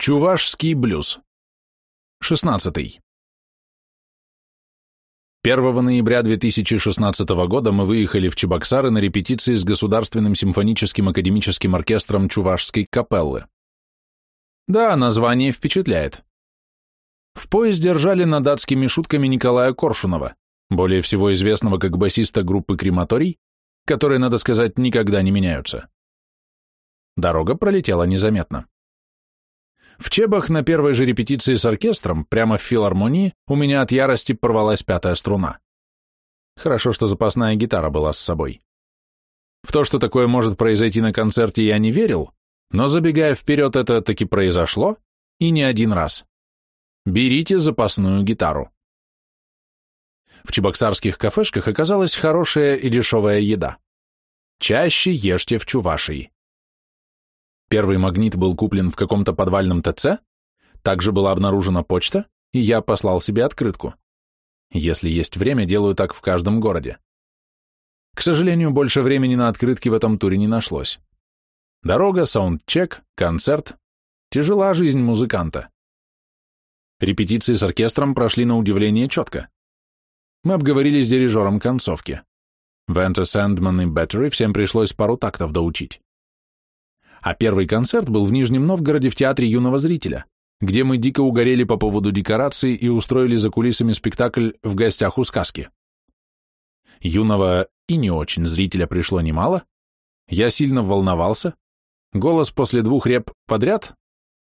Чувашский блюз. 16. 1 ноября 2016 года мы выехали в Чебоксары на репетиции с Государственным симфоническим академическим оркестром Чувашской капеллы. Да, название впечатляет. В поезде ржали над датскими шутками Николая Коршунова, более всего известного как басиста группы «Крематорий», которые, надо сказать, никогда не меняются. Дорога пролетела незаметно. В Чебах на первой же репетиции с оркестром, прямо в филармонии, у меня от ярости порвалась пятая струна. Хорошо, что запасная гитара была с собой. В то, что такое может произойти на концерте, я не верил, но забегая вперед, это таки произошло, и не один раз. Берите запасную гитару. В чебоксарских кафешках оказалась хорошая и дешевая еда. Чаще ешьте в Чувашии. Первый магнит был куплен в каком-то подвальном ТЦ, также была обнаружена почта, и я послал себе открытку. Если есть время, делаю так в каждом городе. К сожалению, больше времени на открытки в этом туре не нашлось. Дорога, саундчек, концерт. Тяжела жизнь музыканта. Репетиции с оркестром прошли на удивление четко. Мы обговорили с дирижером концовки. Вента Сэндман и Беттери всем пришлось пару тактов доучить. А первый концерт был в Нижнем Новгороде в Театре юного зрителя, где мы дико угорели по поводу декораций и устроили за кулисами спектакль «В гостях у сказки». Юного и не очень зрителя пришло немало, я сильно волновался, голос после двух реп подряд,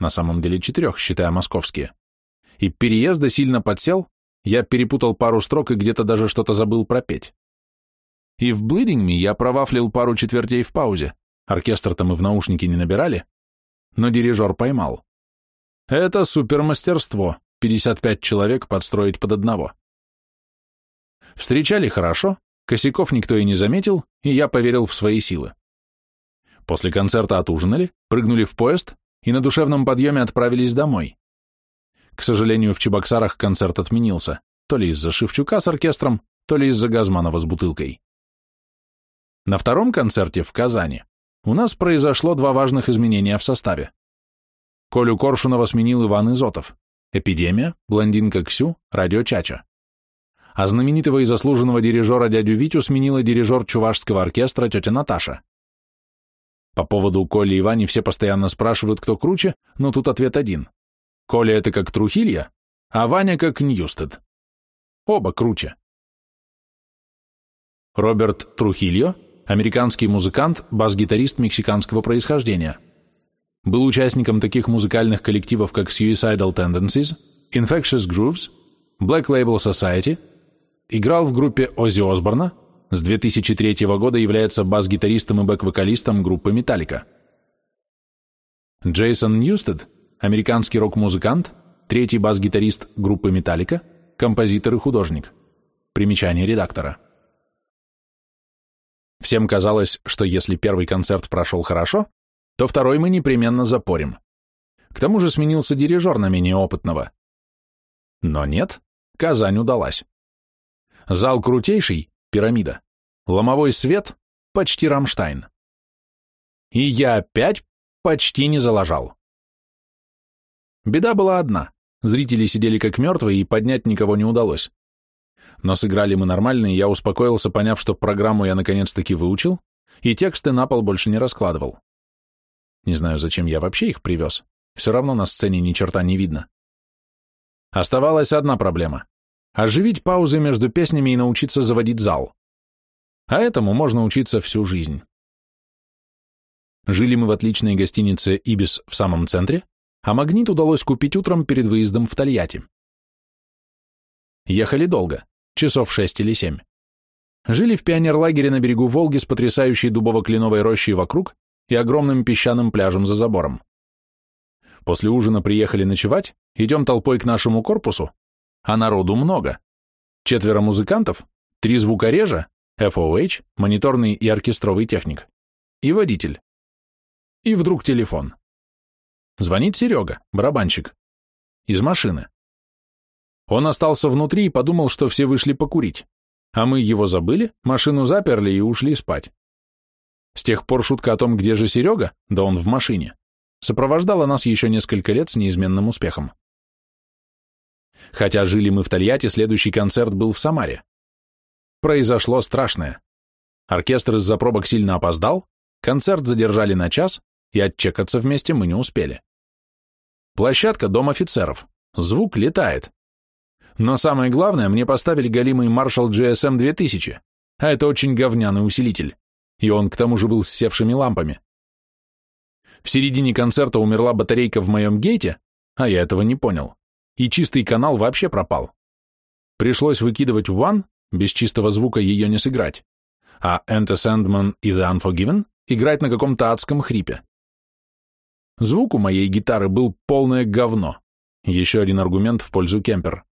на самом деле четырех, считая московские, и переезда сильно подсел, я перепутал пару строк и где-то даже что-то забыл пропеть. И в «Bleeding Me» я провафлил пару четвертей в паузе, Оркестр-то мы в наушники не набирали, но дирижер поймал. Это супермастерство, 55 человек подстроить под одного. Встречали хорошо, косяков никто и не заметил, и я поверил в свои силы. После концерта отужинали, прыгнули в поезд и на душевном подъеме отправились домой. К сожалению, в Чебоксарах концерт отменился, то ли из-за Шевчука с оркестром, то ли из-за Газманова с бутылкой. На втором концерте в Казани у нас произошло два важных изменения в составе. Колю Коршунова сменил Иван Изотов. Эпидемия, блондинка Ксю, радио Чача. А знаменитого и заслуженного дирижера дядю Витю сменила дирижер Чувашского оркестра тетя Наташа. По поводу Коли и Вани все постоянно спрашивают, кто круче, но тут ответ один. Коля это как Трухилья, а Ваня как Ньюстед. Оба круче. Роберт Трухильо американский музыкант, бас-гитарист мексиканского происхождения. Был участником таких музыкальных коллективов, как Suicidal Tendencies, Infectious Grooves, Black Label Society, играл в группе Оззи Осборна, с 2003 года является бас-гитаристом и бэк-вокалистом группы Metallica. Джейсон Ньюстед, американский рок-музыкант, третий бас-гитарист группы Metallica, композитор и художник. Примечание редактора. Всем казалось, что если первый концерт прошел хорошо, то второй мы непременно запорим. К тому же сменился дирижер на менее опытного. Но нет, Казань удалась. Зал крутейший, пирамида. Ломовой свет, почти Рамштайн. И я опять почти не залажал. Беда была одна. Зрители сидели как мертвые, и поднять никого не удалось. Но сыграли мы нормально, и я успокоился, поняв, что программу я наконец-таки выучил, и тексты на пол больше не раскладывал. Не знаю, зачем я вообще их привез. Все равно на сцене ни черта не видно. Оставалась одна проблема — оживить паузы между песнями и научиться заводить зал. А этому можно учиться всю жизнь. Жили мы в отличной гостинице «Ибис» в самом центре, а «Магнит» удалось купить утром перед выездом в Тольятти. Ехали долго часов шесть или семь. Жили в пионерлагере на берегу Волги с потрясающей дубово-кленовой рощей вокруг и огромным песчаным пляжем за забором. После ужина приехали ночевать, идем толпой к нашему корпусу, а народу много. Четверо музыкантов, три звукорежа, FOH, мониторный и оркестровый техник, и водитель. И вдруг телефон. Звонит Серега, барабанщик, из машины. Он остался внутри и подумал, что все вышли покурить. А мы его забыли, машину заперли и ушли спать. С тех пор шутка о том, где же Серега, да он в машине, сопровождала нас еще несколько лет с неизменным успехом. Хотя жили мы в Тольятти, следующий концерт был в Самаре. Произошло страшное. Оркестр из-за пробок сильно опоздал, концерт задержали на час, и отчекаться вместе мы не успели. Площадка – дом офицеров. Звук летает. Но самое главное, мне поставили галимый Marshall GSM 2000, а это очень говняный усилитель, и он к тому же был с севшими лампами. В середине концерта умерла батарейка в моем гейте, а я этого не понял, и чистый канал вообще пропал. Пришлось выкидывать One, без чистого звука ее не сыграть, а Enter Sandman и The Unforgiven играть на каком-то адском хрипе. Звук у моей гитары был полное говно. Еще один аргумент в пользу Кемпер.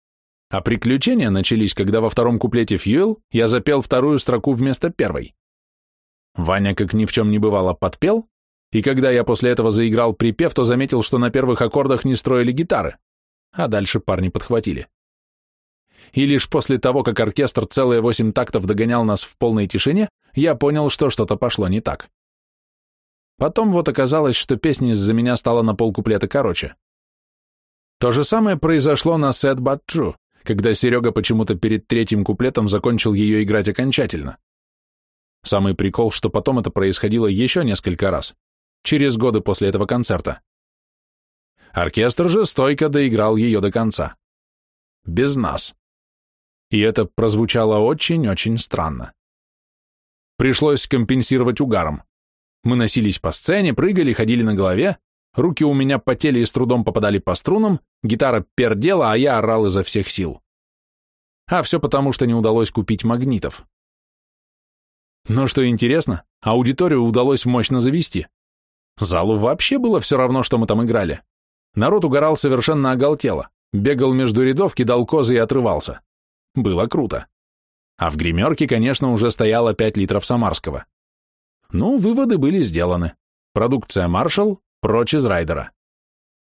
А приключения начались, когда во втором куплете Fuel я запел вторую строку вместо первой. Ваня, как ни в чем не бывало, подпел, и когда я после этого заиграл припев, то заметил, что на первых аккордах не строили гитары, а дальше парни подхватили. И лишь после того, как оркестр целые восемь тактов догонял нас в полной тишине, я понял, что что-то пошло не так. Потом вот оказалось, что песня из-за меня стала на полкуплета короче. То же самое произошло на Sad But True, когда Серега почему-то перед третьим куплетом закончил ее играть окончательно. Самый прикол, что потом это происходило еще несколько раз, через годы после этого концерта. Оркестр же стойко доиграл ее до конца. Без нас. И это прозвучало очень-очень странно. Пришлось компенсировать угаром. Мы носились по сцене, прыгали, ходили на голове, Руки у меня потели и с трудом попадали по струнам, гитара пердела, а я орал изо всех сил. А все потому, что не удалось купить магнитов. Но что интересно, аудиторию удалось мощно завести. Залу вообще было все равно, что мы там играли. Народ угорал совершенно оголтело, бегал между рядов, кидал козы и отрывался. Было круто. А в гримерке, конечно, уже стояло 5 литров самарского. Ну, выводы были сделаны. Продукция Marshall, Прочь из райдера.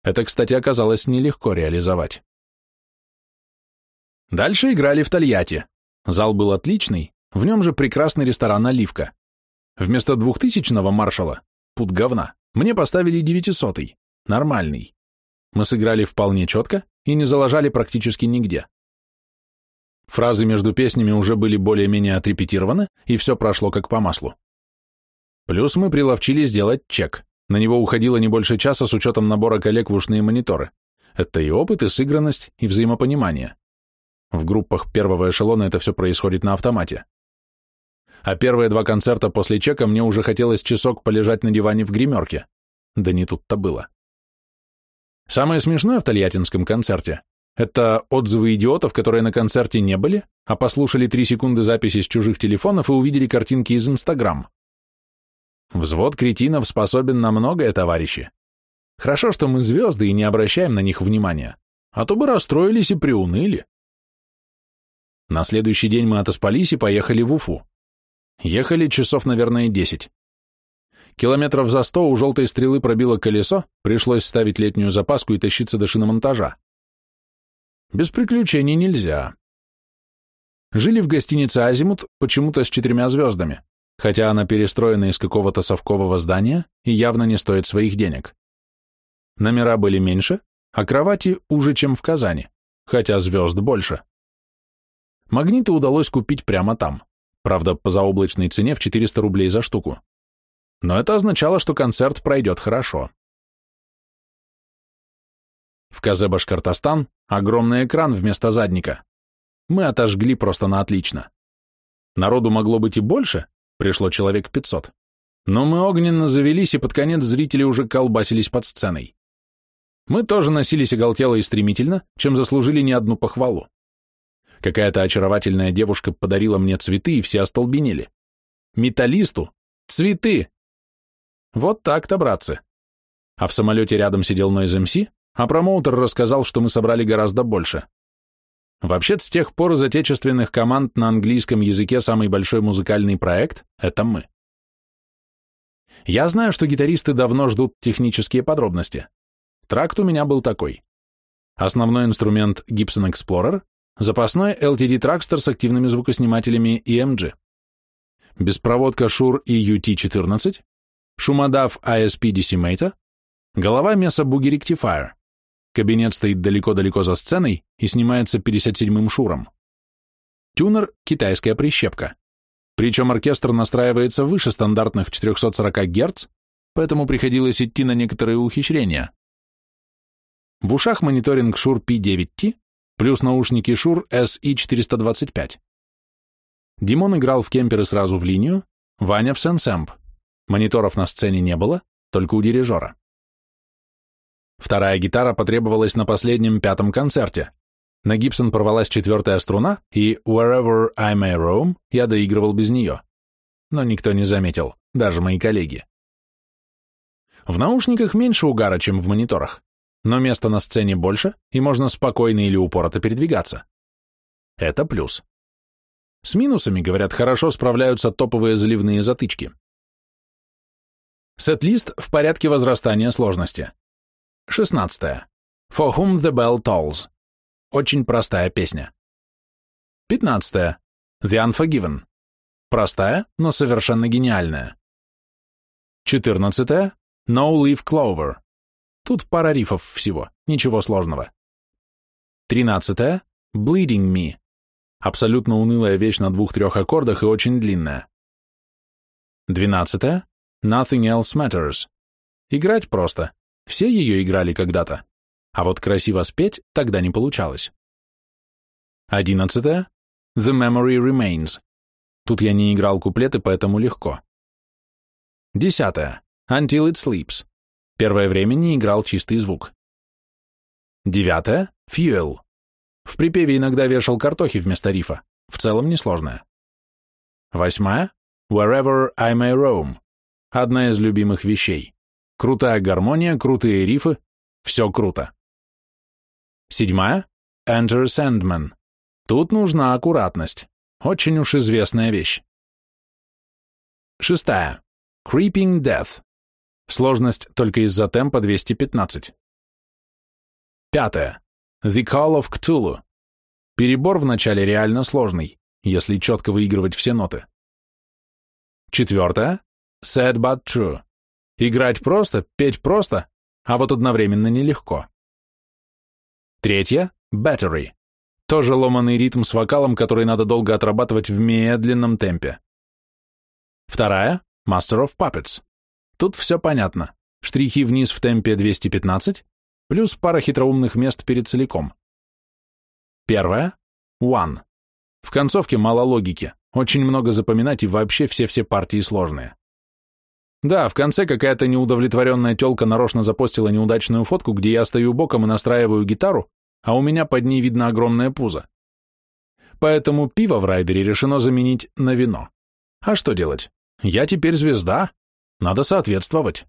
Это, кстати, оказалось нелегко реализовать. Дальше играли в Тольятти. Зал был отличный, в нем же прекрасный ресторан «Оливка». Вместо двухтысячного маршала, пут говна, мне поставили девятисотый, нормальный. Мы сыграли вполне четко и не залажали практически нигде. Фразы между песнями уже были более-менее отрепетированы, и все прошло как по маслу. Плюс мы приловчили сделать чек. На него уходило не больше часа с учетом набора коллег в ушные мониторы. Это и опыт, и сыгранность, и взаимопонимание. В группах первого эшелона это все происходит на автомате. А первые два концерта после чека мне уже хотелось часок полежать на диване в гримерке. Да не тут-то было. Самое смешное в тольяттинском концерте – это отзывы идиотов, которые на концерте не были, а послушали три секунды записи с чужих телефонов и увидели картинки из Инстаграм. Взвод кретинов способен на многое, товарищи. Хорошо, что мы звезды и не обращаем на них внимания, а то бы расстроились и приуныли. На следующий день мы отоспались и поехали в Уфу. Ехали часов, наверное, десять. Километров за сто у желтой стрелы пробило колесо, пришлось ставить летнюю запаску и тащиться до шиномонтажа. Без приключений нельзя. Жили в гостинице «Азимут» почему-то с четырьмя звездами хотя она перестроена из какого-то совкового здания и явно не стоит своих денег. Номера были меньше, а кровати уже, чем в Казани, хотя звезд больше. Магниты удалось купить прямо там, правда, по заоблачной цене в 400 рублей за штуку. Но это означало, что концерт пройдет хорошо. В Казе Башкортостан огромный экран вместо задника. Мы отожгли просто на отлично. Народу могло быть и больше, пришло человек пятьсот. Но мы огненно завелись, и под конец зрители уже колбасились под сценой. Мы тоже носились оголтело и стремительно, чем заслужили не одну похвалу. Какая-то очаровательная девушка подарила мне цветы, и все остолбенели. Металлисту? Цветы! Вот так-то, братцы. А в самолете рядом сидел Нойз МС, а промоутер рассказал, что мы собрали гораздо больше. Вообще-то с тех пор из отечественных команд на английском языке самый большой музыкальный проект — это мы. Я знаю, что гитаристы давно ждут технические подробности. Тракт у меня был такой. Основной инструмент Gibson Explorer, запасной LTD Trackster с активными звукоснимателями EMG, беспроводка Shure EUT-14, шумодав ISP Decimator, Голова Меса Буги Ректифайр. Кабинет стоит далеко-далеко за сценой и снимается 57-м шуром. Тюнер – китайская прищепка. Причем оркестр настраивается выше стандартных 440 Гц, поэтому приходилось идти на некоторые ухищрения. В ушах мониторинг Shure P9T плюс наушники Shure SE425. Димон играл в кемперы сразу в линию, Ваня в сенсэмп. Мониторов на сцене не было, только у дирижера. Вторая гитара потребовалась на последнем пятом концерте. На Гибсон порвалась четвертая струна, и «Wherever I May Roam» я доигрывал без нее. Но никто не заметил, даже мои коллеги. В наушниках меньше угара, чем в мониторах, но места на сцене больше, и можно спокойно или упорото передвигаться. Это плюс. С минусами, говорят, хорошо справляются топовые заливные затычки. Сет-лист в порядке возрастания сложности. 16. For whom the bell tolls. Очень простая песня. 15. The Unforgiven. Простая, но совершенно гениальная. 14. No Leaf Clover. Тут пара рифов всего, ничего сложного. 13. Bleeding Me. Абсолютно унылая вещь на двух-трех аккордах и очень длинная. 12. Nothing Else Matters. Играть просто. Все ее играли когда-то а вот красиво спеть тогда не получалось. Одиннадцатое. The Memory Remains. Тут я не играл куплеты, поэтому легко. Десятое. Until It Sleeps. Первое время не играл чистый звук. Девятое. Fuel. В припеве иногда вешал картохи вместо рифа. В целом несложное. Восьмая. Wherever I May Roam. Одна из любимых вещей. Крутая гармония, крутые рифы. Все круто. Седьмая — Enter Sandman. Тут нужна аккуратность. Очень уж известная вещь. Шестая. Creeping Death. Сложность только из-за темпа 215. Пятая. The Call of Cthulhu. Перебор в начале реально сложный, если четко выигрывать все ноты. Четвертая. Sad but true. Играть просто, петь просто, а вот одновременно нелегко. Третья — battery. Тоже ломаный ритм с вокалом, который надо долго отрабатывать в медленном темпе. Вторая — master of puppets. Тут все понятно. Штрихи вниз в темпе 215, плюс пара хитроумных мест перед целиком. Первая — one. В концовке мало логики, очень много запоминать и вообще все-все партии сложные. Да, в конце какая-то неудовлетворенная тёлка нарочно запостила неудачную фотку, где я стою боком и настраиваю гитару, а у меня под ней видно огромное пузо. Поэтому пиво в райдере решено заменить на вино. А что делать? Я теперь звезда. Надо соответствовать.